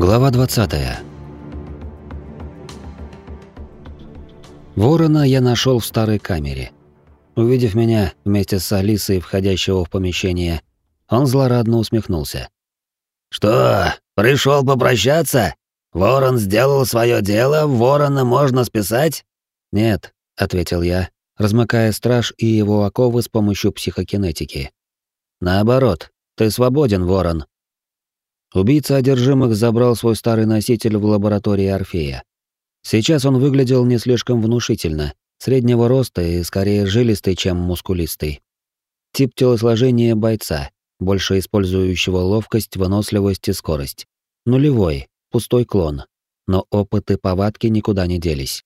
Глава 20. Ворона я нашел в старой камере. Увидев меня вместе с Алисой, входящего в помещение, он злорадно усмехнулся. «Что, пришел попрощаться? Ворон сделал свое дело, ворона можно списать?» «Нет», — ответил я, размыкая страж и его оковы с помощью психокинетики. «Наоборот, ты свободен, ворон». Убийца одержимых забрал свой старый носитель в лаборатории Орфея. Сейчас он выглядел не слишком внушительно, среднего роста и скорее жилистый, чем мускулистый. Тип телосложения бойца, больше использующего ловкость, выносливость и скорость. Нулевой, пустой клон. Но опыт и повадки никуда не делись.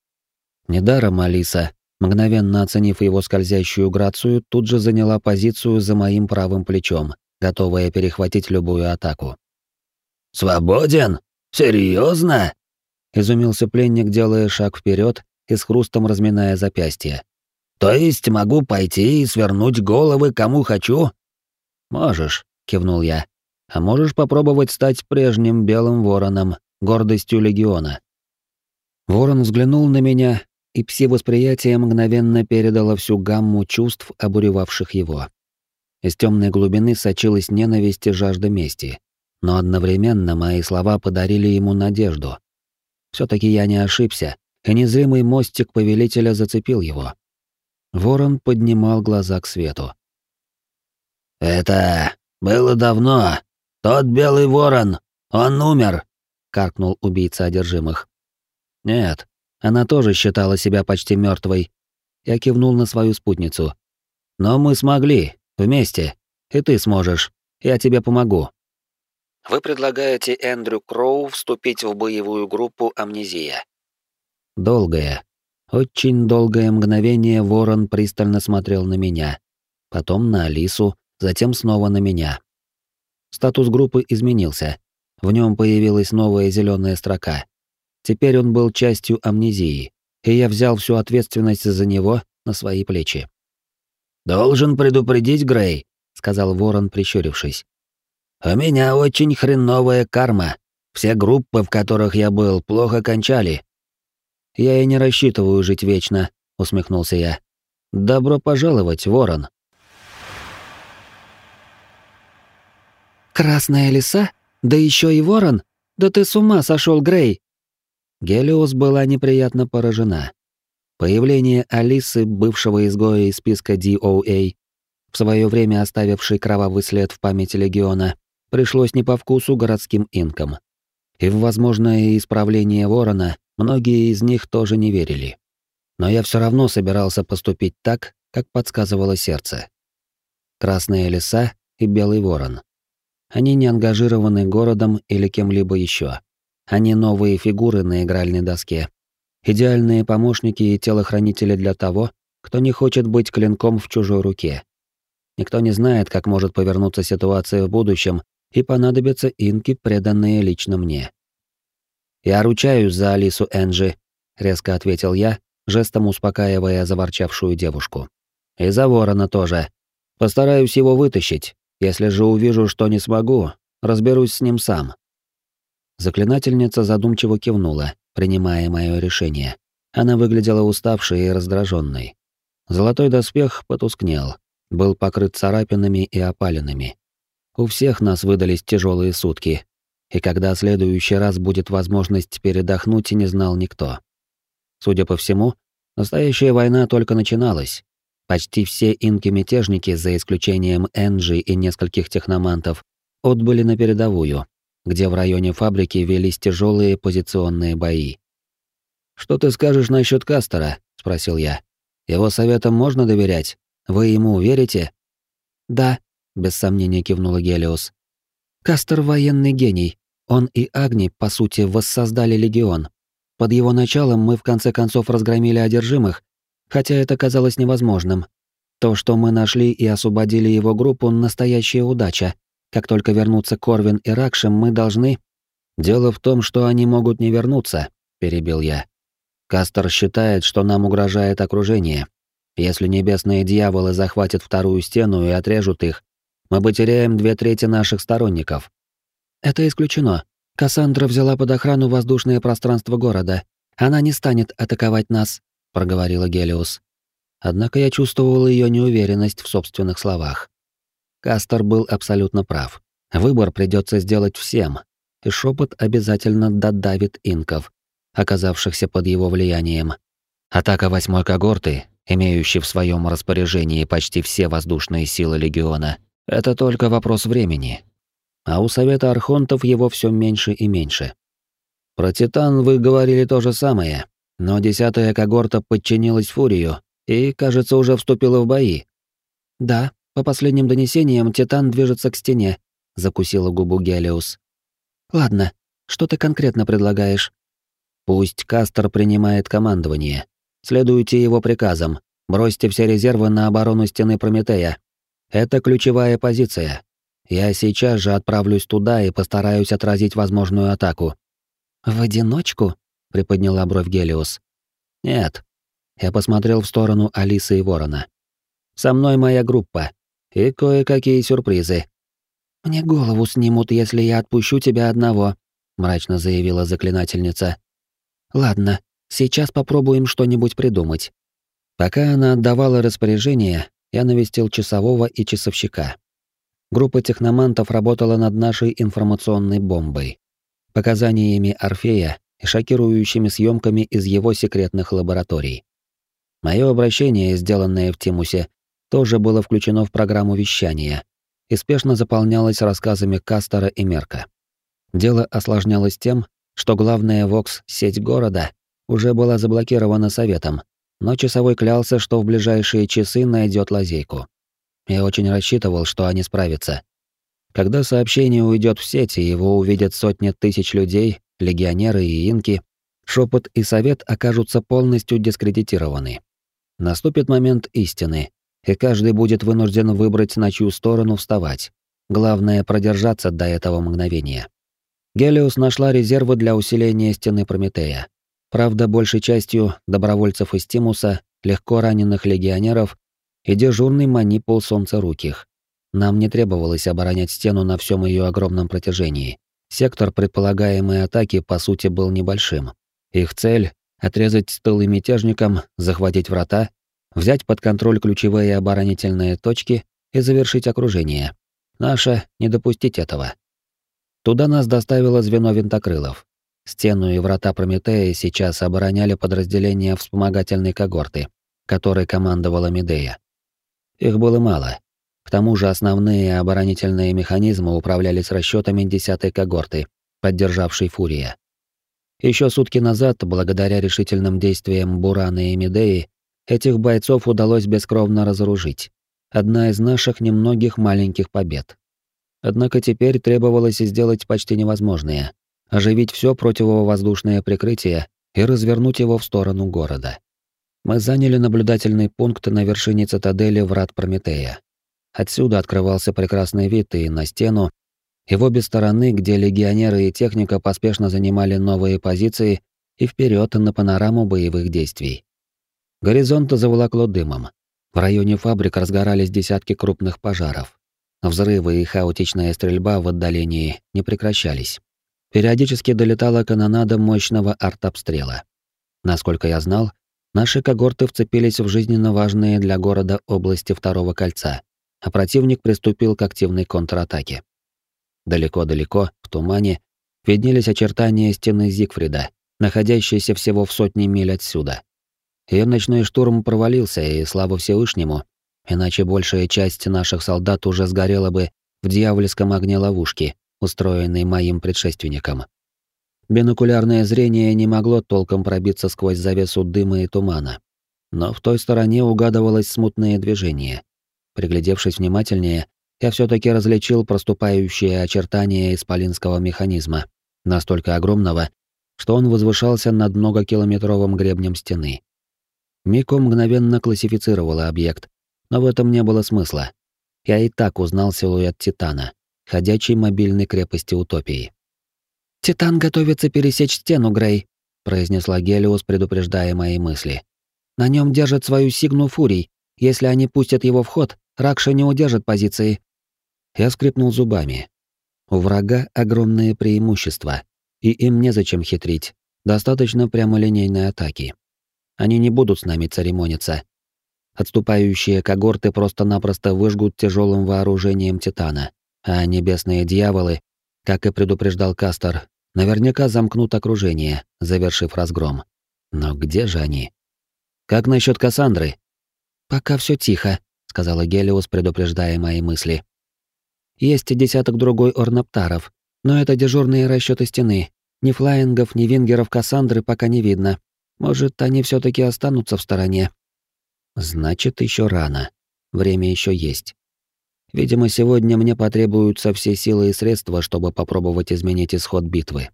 Недаром Алиса, мгновенно оценив его скользящую грацию, тут же заняла позицию за моим правым плечом, готовая перехватить любую атаку. «Свободен? Серьезно? изумился пленник, делая шаг вперед и с хрустом разминая запястье. То есть могу пойти и свернуть головы кому хочу? Можешь, кивнул я. А можешь попробовать стать прежним белым вороном, гордостью легиона. Ворон взглянул на меня, и пси-восприятие мгновенно передало всю гамму чувств, обуревавших его. Из темной глубины сочилась ненависть и жажда мести, но одновременно мои слова подарили ему надежду. все таки я не ошибся, и незримый мостик повелителя зацепил его. Ворон поднимал глаза к свету. «Это было давно. Тот белый ворон, он умер», — каркнул убийца одержимых. «Нет, она тоже считала себя почти мертвой. Я кивнул на свою спутницу. «Но мы смогли, вместе. И ты сможешь. Я тебе помогу». Вы предлагаете Эндрю Кроу вступить в боевую группу «Амнезия». Долгое, очень долгое мгновение Ворон пристально смотрел на меня, потом на Алису, затем снова на меня. Статус группы изменился. В нем появилась новая зеленая строка. Теперь он был частью амнезии, и я взял всю ответственность за него на свои плечи. «Должен предупредить, Грей», — сказал Ворон, прищурившись. «У меня очень хреновая карма. Все группы, в которых я был, плохо кончали, «Я и не рассчитываю жить вечно», — усмехнулся я. «Добро пожаловать, ворон». «Красная лиса? Да еще и ворон? Да ты с ума сошел, Грей!» Гелиос была неприятно поражена. Появление Алисы, бывшего изгоя из списка DOA, в свое время оставившей кровавый след в памяти Легиона, пришлось не по вкусу городским инкам. И в возможное исправление ворона Многие из них тоже не верили. Но я все равно собирался поступить так, как подсказывало сердце. Красная лиса и белый ворон. Они не ангажированы городом или кем-либо еще. Они новые фигуры на игральной доске. Идеальные помощники и телохранители для того, кто не хочет быть клинком в чужой руке. Никто не знает, как может повернуться ситуация в будущем, и понадобятся инки, преданные лично мне. «Я ручаюсь за Алису Энджи», — резко ответил я, жестом успокаивая заворчавшую девушку. «И за ворона тоже. Постараюсь его вытащить. Если же увижу, что не смогу, разберусь с ним сам». Заклинательница задумчиво кивнула, принимая мое решение. Она выглядела уставшей и раздраженной. Золотой доспех потускнел, был покрыт царапинами и опалинами. У всех нас выдались тяжелые сутки, и когда в следующий раз будет возможность передохнуть, не знал никто. Судя по всему, настоящая война только начиналась. Почти все инки-мятежники, за исключением Энджи и нескольких техномантов, отбыли на передовую, где в районе фабрики велись тяжелые позиционные бои. «Что ты скажешь насчет Кастера?» — спросил я. «Его советам можно доверять? Вы ему верите?» «Да», — без сомнения кивнула Гелиос. Кастер — военный гений. Он и Агни, по сути, воссоздали легион. Под его началом мы в конце концов разгромили одержимых, хотя это казалось невозможным. То, что мы нашли и освободили его группу, настоящая удача. Как только вернутся Корвин и Ракшем, мы должны... Дело в том, что они могут не вернуться, перебил я. Кастер считает, что нам угрожает окружение. Если небесные дьяволы захватят вторую стену и отрежут их, мы потеряем две трети наших сторонников. Это исключено. Кассандра взяла под охрану воздушное пространство города. Она не станет атаковать нас, проговорила Гелиус. Однако я чувствовал ее неуверенность в собственных словах. Кастер был абсолютно прав. Выбор придется сделать всем, и шепот обязательно додавит инков, оказавшихся под его влиянием. Атака восьмой когорты, имеющей в своем распоряжении почти все воздушные силы легиона, это только вопрос времени. А у Совета Архонтов его все меньше и меньше. Про Титан вы говорили то же самое, но десятая когорта подчинилась Фурию и, кажется, уже вступила в бои. Да, по последним донесениям, Титан движется к стене, закусила губу Гелиус. Ладно, что ты конкретно предлагаешь? Пусть Кастер принимает командование. Следуйте его приказам. Бросьте все резервы на оборону стены Прометея. Это ключевая позиция. Я сейчас же отправлюсь туда и постараюсь отразить возможную атаку. В одиночку? приподняла бровь Гелиус. Нет. Я посмотрел в сторону Алисы и Ворона. Со мной моя группа и кое-какие сюрпризы. Мне голову снимут, если я отпущу тебя одного, мрачно заявила заклинательница. Ладно, сейчас попробуем что-нибудь придумать. Пока она отдавала распоряжение, я навестил часового и часовщика. Группа техномантов работала над нашей информационной бомбой, показаниями Орфея и шокирующими съемками из его секретных лабораторий. Мое обращение, сделанное в Тимусе, тоже было включено в программу вещания и спешно заполнялось рассказами Кастера и Мерка. Дело осложнялось тем, что главная Вокс-сеть города уже была заблокирована советом, но часовой клялся, что в ближайшие часы найдет лазейку. Я очень рассчитывал, что они справятся. Когда сообщение уйдет в сеть и его увидят сотни тысяч людей, легионеры и инки, шепот и совет окажутся полностью дискредитированы. Наступит момент истины, и каждый будет вынужден выбрать, на чью сторону вставать. Главное — продержаться до этого мгновения. Гелиус нашла резервы для усиления стены Прометея. Правда, большей частью добровольцев из Тимуса, легко раненых легионеров и дежурный манипул солнцеруких. Нам не требовалось оборонять стену на всем ее огромном протяжении. Сектор предполагаемой атаки, по сути, был небольшим. Их цель — отрезать тылы мятежникам, захватить врата, взять под контроль ключевые оборонительные точки и завершить окружение. Наша — не допустить этого. Туда нас доставило звено винтокрылов. Стену и врата Прометея сейчас обороняли подразделения вспомогательной когорты, которой командовала Медея. Их было мало. К тому же основные оборонительные механизмы управлялись расчетами десятой когорты, поддержавшей Фурия. Еще сутки назад, благодаря решительным действиям Бурана и Медеи, этих бойцов удалось бескровно разоружить. Одна из наших немногих маленьких побед. Однако теперь требовалось сделать почти невозможное оживить все противовоздушное прикрытие и развернуть его в сторону города. Мы заняли наблюдательный пункт на вершине цитадели врат Прометея. Отсюда открывался прекрасный вид и на стену, и в обе стороны, где легионеры и техника поспешно занимали новые позиции, и вперед на панораму боевых действий. Горизонт заволокло дымом. В районе фабрик разгорались десятки крупных пожаров. Взрывы и хаотичная стрельба в отдалении не прекращались. Периодически долетала канонада мощного артобстрела. Насколько я знал, наши когорты вцепились в жизненно важные для города области второго кольца, а противник приступил к активной контратаке. Далеко-далеко, в тумане, виднелись очертания стены Зигфрида, находящейся всего в сотне миль отсюда. Ее ночной штурм провалился, и слава Всевышнему, иначе большая часть наших солдат уже сгорела бы в дьявольском огне ловушки, устроенный моим предшественником. Бинокулярное зрение не могло толком пробиться сквозь завесу дыма и тумана. Но в той стороне угадывалось смутное движение. Приглядевшись внимательнее, я все таки различил проступающие очертания исполинского механизма, настолько огромного, что он возвышался над многокилометровым гребнем стены. Мико мгновенно классифицировала объект, но в этом не было смысла. Я и так узнал силуэт Титана ходячей мобильной крепости утопии. «Титан готовится пересечь стену, Грей», — произнесла Гелиус, предупреждая мои мысли. «На нем держит свою сигну Фурий. Если они пустят его в ход, Ракша не удержит позиции». Я скрипнул зубами. У врага огромные преимущества, и им незачем хитрить, достаточно прямолинейной атаки. Они не будут с нами церемониться. Отступающие когорты просто-напросто выжгут тяжелым вооружением Титана, а небесные дьяволы, как и предупреждал Кастер, наверняка замкнут окружение, завершив разгром. Но где же они? Как насчет Кассандры? Пока все тихо, сказала Гелиос, предупреждая мои мысли. Есть десяток другой орнаптаров, но это дежурные расчеты стены. Ни флаингов, ни вингеров Кассандры пока не видно. Может, они все таки останутся в стороне. Значит, еще рано. Время еще есть. Видимо, сегодня мне потребуются все силы и средства, чтобы попробовать изменить исход битвы.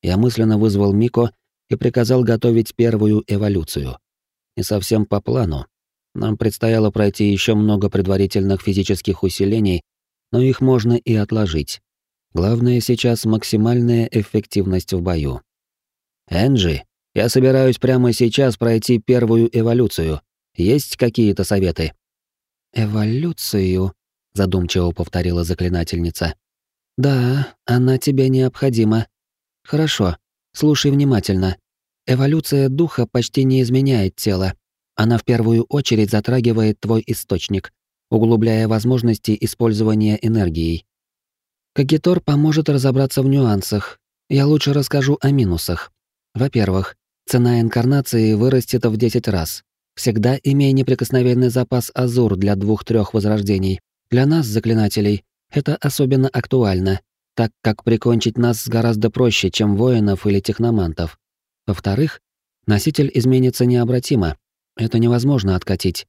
Я мысленно вызвал Мико и приказал готовить первую эволюцию. Не совсем по плану. Нам предстояло пройти еще много предварительных физических усилений, но их можно и отложить. Главное сейчас максимальная эффективность в бою. Энджи, я собираюсь прямо сейчас пройти первую эволюцию. Есть какие-то советы? Эволюцию, задумчиво повторила заклинательница. Да, она тебе необходима. Хорошо. Слушай внимательно. Эволюция духа почти не изменяет тело. Она в первую очередь затрагивает твой источник, углубляя возможности использования энергии. Кагитор поможет разобраться в нюансах. Я лучше расскажу о минусах. Во-первых, цена инкарнации вырастет в 10 раз. Всегда имей неприкосновенный запас азур для двух-трех возрождений. Для нас, заклинателей, это особенно актуально, так как прикончить нас гораздо проще, чем воинов или техномантов. Во-вторых, носитель изменится необратимо. Это невозможно откатить.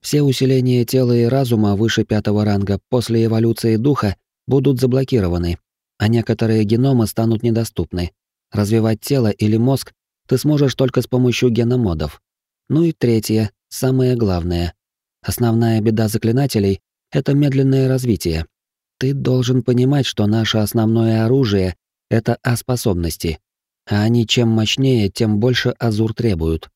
Все усиления тела и разума выше пятого ранга после эволюции духа будут заблокированы, а некоторые геномы станут недоступны. Развивать тело или мозг ты сможешь только с помощью геномодов. Ну и третье, самое главное. Основная беда заклинателей — это медленное развитие. Ты должен понимать, что наше основное оружие — это А-способности, а они чем мощнее, тем больше Азур требуют.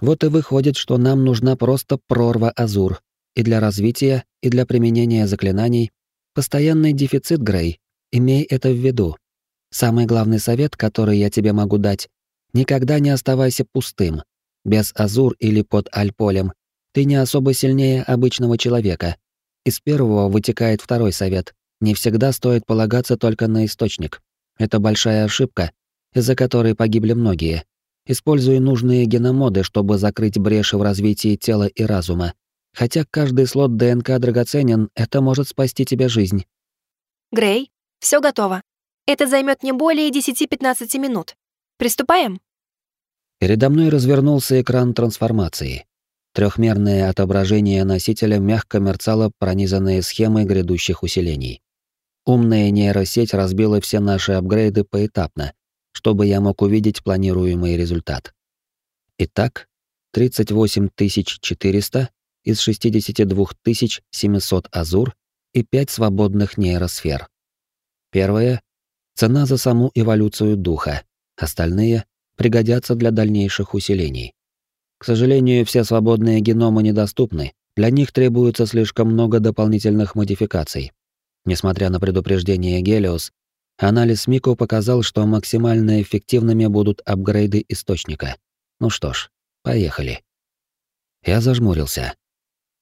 Вот и выходит, что нам нужна просто прорва Азур. И для развития, и для применения заклинаний. Постоянный дефицит, Грей. Имей это в виду. Самый главный совет, который я тебе могу дать — никогда не оставайся пустым. Без Азур или под Альполем ты не особо сильнее обычного человека. Из первого вытекает второй совет. Не всегда стоит полагаться только на источник. Это большая ошибка, из-за которой погибли многие. Используй нужные геномоды, чтобы закрыть бреши в развитии тела и разума. Хотя каждый слот ДНК драгоценен, это может спасти тебе жизнь. Грей, все готово. Это займет не более 10-15 минут. Приступаем? Передо мной развернулся экран трансформации. Трехмерное отображение носителя мягко мерцало пронизанные схемой грядущих усилений. Умная нейросеть разбила все наши апгрейды поэтапно, чтобы я мог увидеть планируемый результат. Итак, 38 400 из 62 700 азур и 5 свободных нейросфер. Первое — цена за саму эволюцию духа, остальные пригодятся для дальнейших усилений. К сожалению, все свободные геномы недоступны, для них требуется слишком много дополнительных модификаций. Несмотря на предупреждение Гелиос, Анализ Мико показал, что максимально эффективными будут апгрейды источника. Ну что ж, поехали. Я зажмурился.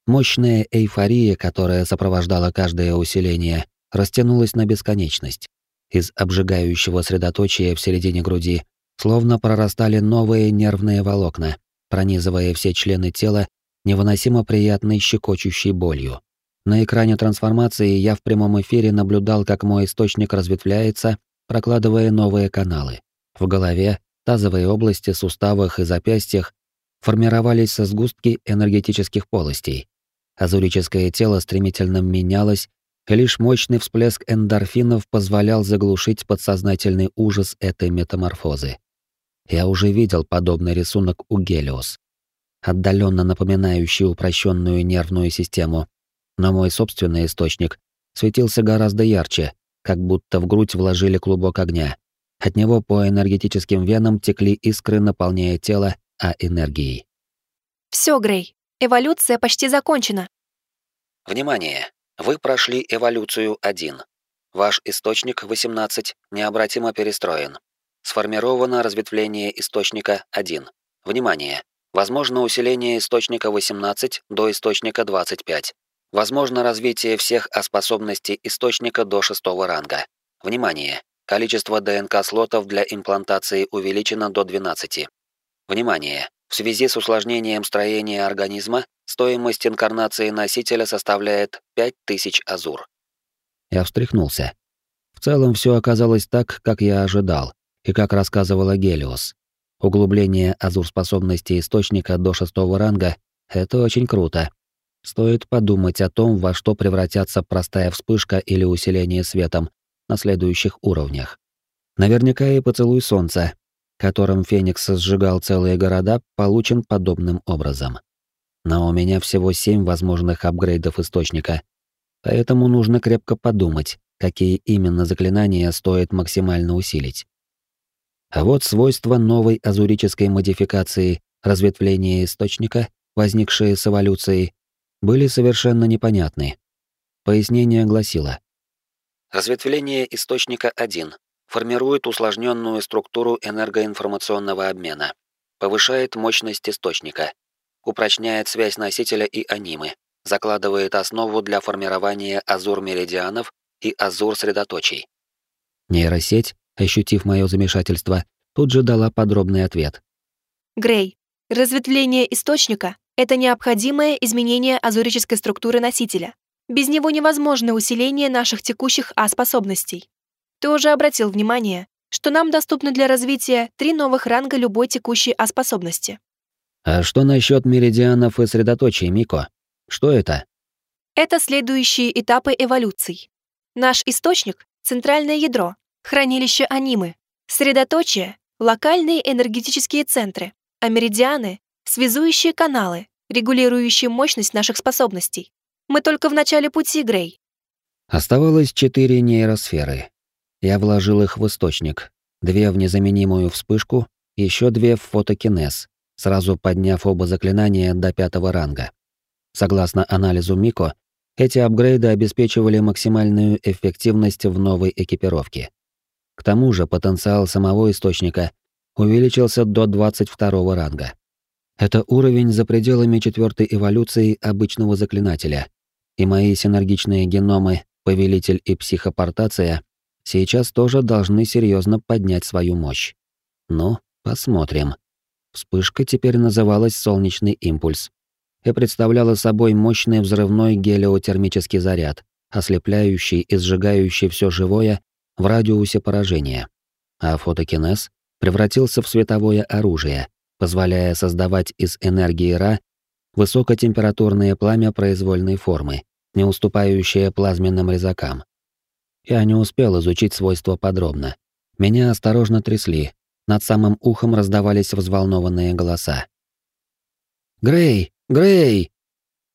Мощная эйфория, которая сопровождала каждое усиление, растянулась на бесконечность. Из обжигающего средоточия в середине груди словно прорастали новые нервные волокна, пронизывая все члены тела невыносимо приятной щекочущей болью. На экране трансформации я в прямом эфире наблюдал, как мой источник разветвляется, прокладывая новые каналы. В голове, тазовой области, суставах и запястьях формировались сгустки энергетических полостей. Азурическое тело стремительно менялось, и лишь мощный всплеск эндорфинов позволял заглушить подсознательный ужас этой метаморфозы. Я уже видел подобный рисунок у Гелиос, отдаленно напоминающий упрощенную нервную систему, но мой собственный источник светился гораздо ярче, как будто в грудь вложили клубок огня. От него по энергетическим венам текли искры, наполняя тело а энергией. Все, Грей, эволюция почти закончена. Внимание! Вы прошли эволюцию 1. Ваш источник 18 необратимо перестроен. Сформировано разветвление источника 1. Внимание! Возможно усиление источника 18 до источника 25. Возможно развитие всех способностей источника до шестого ранга. Внимание! Количество ДНК-слотов для имплантации увеличено до 12. Внимание! В связи с усложнением строения организма, стоимость инкарнации носителя составляет 5000 азур. Я встряхнулся. В целом все оказалось так, как я ожидал, и как рассказывала Гелиос. Углубление азур-способности источника до шестого ранга — это очень круто. Стоит подумать о том, во что превратятся простая вспышка или усиление светом на следующих уровнях. Наверняка и поцелуй солнца, которым Феникс сжигал целые города, получен подобным образом. Но у меня всего семь возможных апгрейдов источника, поэтому нужно крепко подумать, какие именно заклинания стоит максимально усилить. А вот свойства новой азурической модификации разветвления источника, возникшие с эволюцией, были совершенно непонятны. Пояснение гласило. Разветвление источника 1 формирует усложненную структуру энергоинформационного обмена, повышает мощность источника, упрочняет связь носителя и анимы, закладывает основу для формирования азур-меридианов и азур-средоточий. Нейросеть, ощутив мое замешательство, тут же дала подробный ответ. Грей, разветвление источника — это необходимое изменение азурической структуры носителя. Без него невозможно усиление наших текущих А-способностей. Ты уже обратил внимание, что нам доступны для развития три новых ранга любой текущей А-способности. А что насчет меридианов и средоточий, Мико? Что это? Это следующие этапы эволюций. Наш источник — центральное ядро, хранилище анимы, средоточие — локальные энергетические центры, а меридианы — связующие каналы, регулирующие мощность наших способностей. Мы только в начале пути, Грей. Оставалось четыре нейросферы. Я вложил их в источник, две в незаменимую вспышку, еще две в фотокинез, сразу подняв оба заклинания до пятого ранга. Согласно анализу Мико, эти апгрейды обеспечивали максимальную эффективность в новой экипировке. К тому же потенциал самого источника увеличился до 22 ранга. Это уровень за пределами четвертой эволюции обычного заклинателя, и мои синергичные геномы, повелитель и психопортация, сейчас тоже должны серьезно поднять свою мощь. Ну, посмотрим. Вспышка теперь называлась солнечный импульс и представляла собой мощный взрывной гелиотермический заряд, ослепляющий и сжигающий все живое в радиусе поражения. А фотокинез превратился в световое оружие, позволяя создавать из энергии Ра высокотемпературное пламя произвольной формы, не уступающее плазменным резакам. Я не успел изучить свойства подробно. Меня осторожно трясли. Над самым ухом раздавались взволнованные голоса. «Грей! Грей!»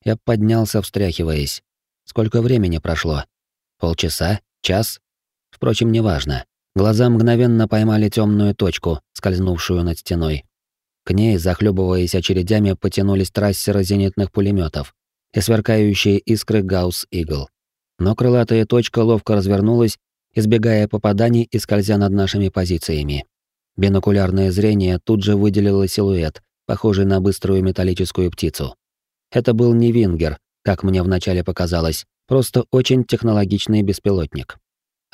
Я поднялся, встряхиваясь. Сколько времени прошло? Полчаса? Час? Впрочем, неважно. Глаза мгновенно поймали темную точку, скользнувшую над стеной. К ней, захлебываясь очередями, потянулись трассеры зенитных пулеметов и сверкающие искры Гаусс-Игл. Но крылатая точка ловко развернулась, избегая попаданий и скользя над нашими позициями. Бинокулярное зрение тут же выделило силуэт, похожий на быструю металлическую птицу. Это был не Вингер, как мне вначале показалось, просто очень технологичный беспилотник.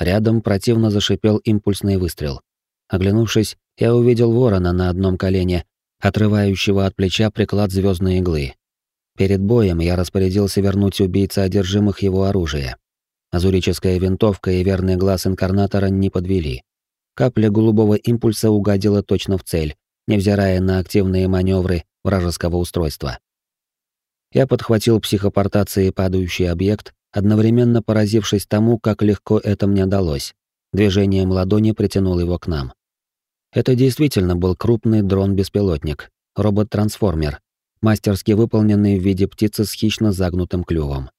Рядом противно зашипел импульсный выстрел. Оглянувшись, я увидел ворона на одном колене, отрывающего от плеча приклад звездной иглы. Перед боем я распорядился вернуть убийце одержимых его оружие. Азурическая винтовка и верный глаз инкарнатора не подвели. Капля голубого импульса угодила точно в цель, невзирая на активные маневры вражеского устройства. Я подхватил психопортации падающий объект, одновременно поразившись тому, как легко это мне далось. Движением ладони притянул его к нам. Это действительно был крупный дрон-беспилотник, робот-трансформер, мастерски выполненный в виде птицы с хищно загнутым клювом.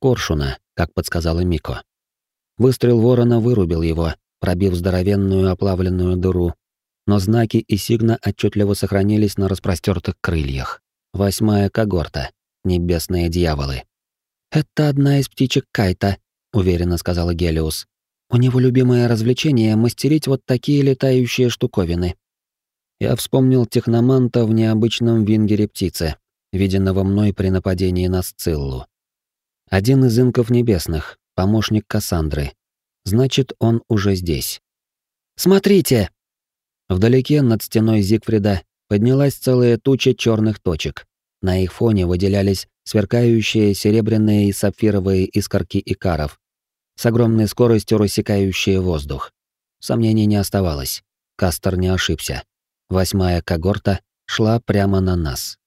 Коршуна, как подсказала Мико. Выстрел ворона вырубил его, пробив здоровенную оплавленную дыру, но знаки и сигна отчетливо сохранились на распростертых крыльях. Восьмая когорта. Небесные дьяволы. «Это одна из птичек Кайта», — уверенно сказала Гелиус, У него любимое развлечение — мастерить вот такие летающие штуковины. Я вспомнил техноманта в необычном вингере птицы, виденного мной при нападении на Сциллу. Один из инков небесных, помощник Кассандры. Значит, он уже здесь. «Смотрите!» Вдалеке над стеной Зигфрида поднялась целая туча черных точек. На их фоне выделялись сверкающие серебряные и сапфировые искорки икаров, с огромной скоростью рассекающие воздух. Сомнений не оставалось. Кастер не ошибся. Восьмая когорта шла прямо на нас.